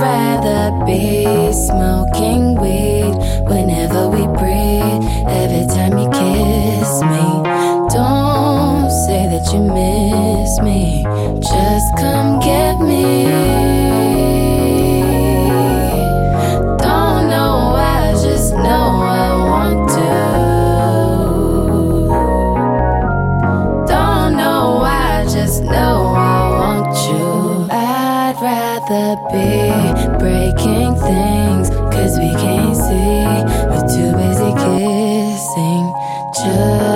rather be smoking weed whenever we breathe. Every time you kiss me, don't say that you miss me. Just come get rather be breaking things, cause we can't see. We're too busy kissing, just